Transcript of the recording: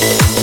Yeah.